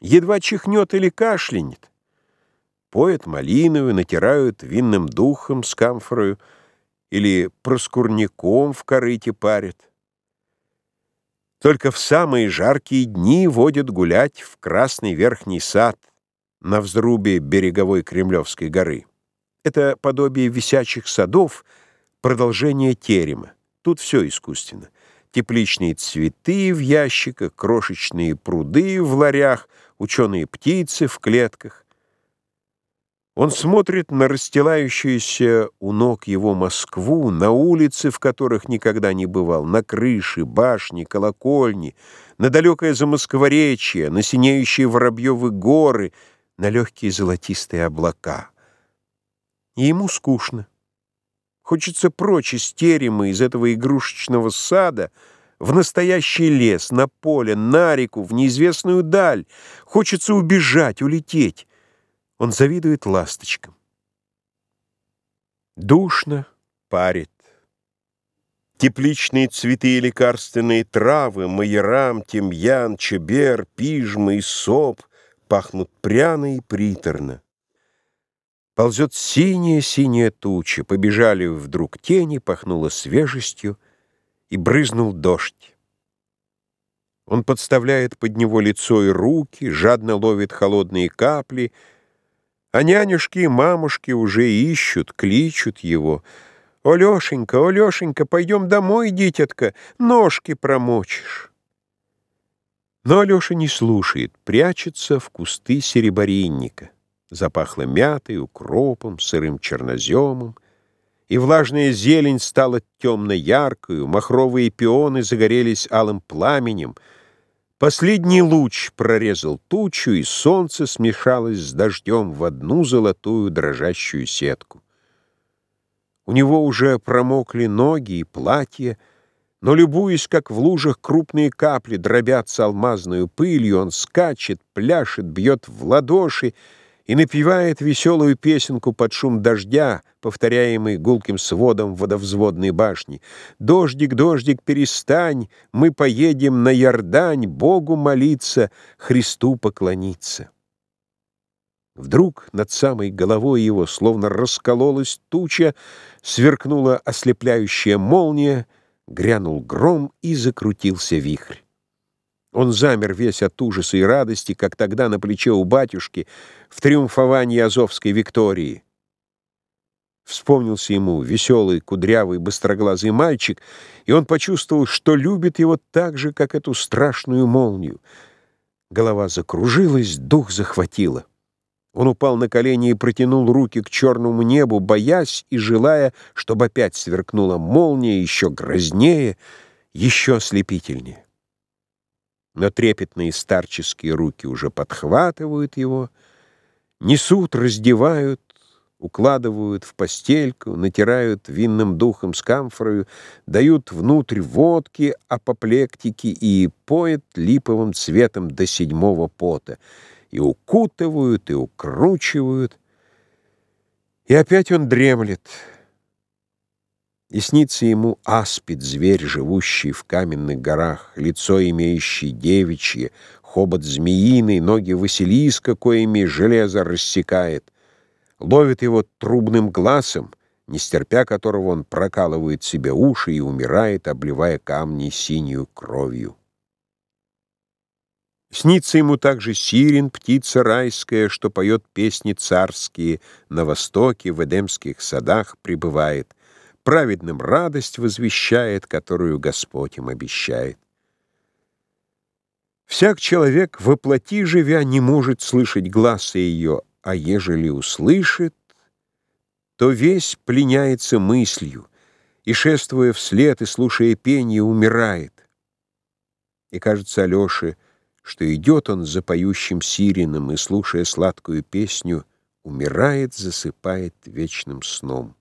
Едва чихнет или кашлянет. Поят малиновую, натирают винным духом с камфорою или проскурняком в корыте парят. Только в самые жаркие дни водят гулять в Красный Верхний сад на взрубе береговой Кремлевской горы. Это подобие висячих садов, продолжение терема. Тут все искусственно. Тепличные цветы в ящиках, крошечные пруды в ларях, ученые птицы в клетках. Он смотрит на расстилающуюся у ног его Москву, на улицы, в которых никогда не бывал, на крыши, башни, колокольни, на далекое замоскворечье, на синеющие Воробьевы горы, на легкие золотистые облака. И ему скучно. Хочется прочь из терема, из этого игрушечного сада, в настоящий лес, на поле, на реку, в неизвестную даль. Хочется убежать, улететь. Он завидует ласточкам. Душно парит. Тепличные цветы и лекарственные травы, майорам, тимьян, чебер, пижма и соп пахнут пряно и приторно. Ползет синяя-синяя туча, побежали вдруг тени, пахнуло свежестью, и брызнул дождь. Он подставляет под него лицо и руки, жадно ловит холодные капли — а нянюшки и мамушки уже ищут, кличут его. «О, Лешенька, о, Лешенька, пойдем домой, дитятка, ножки промочишь». Но Алеша не слушает, прячется в кусты сереборинника. Запахло мятой, укропом, сырым черноземом, и влажная зелень стала темно-яркою, махровые пионы загорелись алым пламенем — Последний луч прорезал тучу, и солнце смешалось с дождем в одну золотую дрожащую сетку. У него уже промокли ноги и платье, но, любуясь, как в лужах крупные капли дробятся алмазную пылью, он скачет, пляшет, бьет в ладоши и напевает веселую песенку под шум дождя, повторяемый гулким сводом водовзводной башни. «Дождик, дождик, перестань, мы поедем на Ярдань, Богу молиться, Христу поклониться». Вдруг над самой головой его словно раскололась туча, сверкнула ослепляющая молния, грянул гром и закрутился вихрь. Он замер весь от ужаса и радости, как тогда на плече у батюшки в триумфовании Азовской Виктории. Вспомнился ему веселый, кудрявый, быстроглазый мальчик, и он почувствовал, что любит его так же, как эту страшную молнию. Голова закружилась, дух захватило. Он упал на колени и протянул руки к черному небу, боясь и желая, чтобы опять сверкнула молния еще грознее, еще ослепительнее но трепетные старческие руки уже подхватывают его, несут, раздевают, укладывают в постельку, натирают винным духом с камфорою, дают внутрь водки, апоплектики и поят липовым цветом до седьмого пота, и укутывают, и укручивают, и опять он дремлет — и снится ему аспид, зверь, живущий в каменных горах, лицо имеющий девичье, хобот змеиный, ноги Василиска, коими железо рассекает. Ловит его трубным глазом, не стерпя которого он прокалывает себе уши и умирает, обливая камни синюю кровью. Снится ему также сирен, птица райская, что поет песни царские, на востоке, в Эдемских садах пребывает — праведным радость возвещает, которую Господь им обещает. Всяк человек, воплоти живя, не может слышать гласа ее, а ежели услышит, то весь пленяется мыслью, и, шествуя вслед и слушая пение, умирает. И кажется Алёше, что идет он за поющим сиреном и, слушая сладкую песню, умирает, засыпает вечным сном.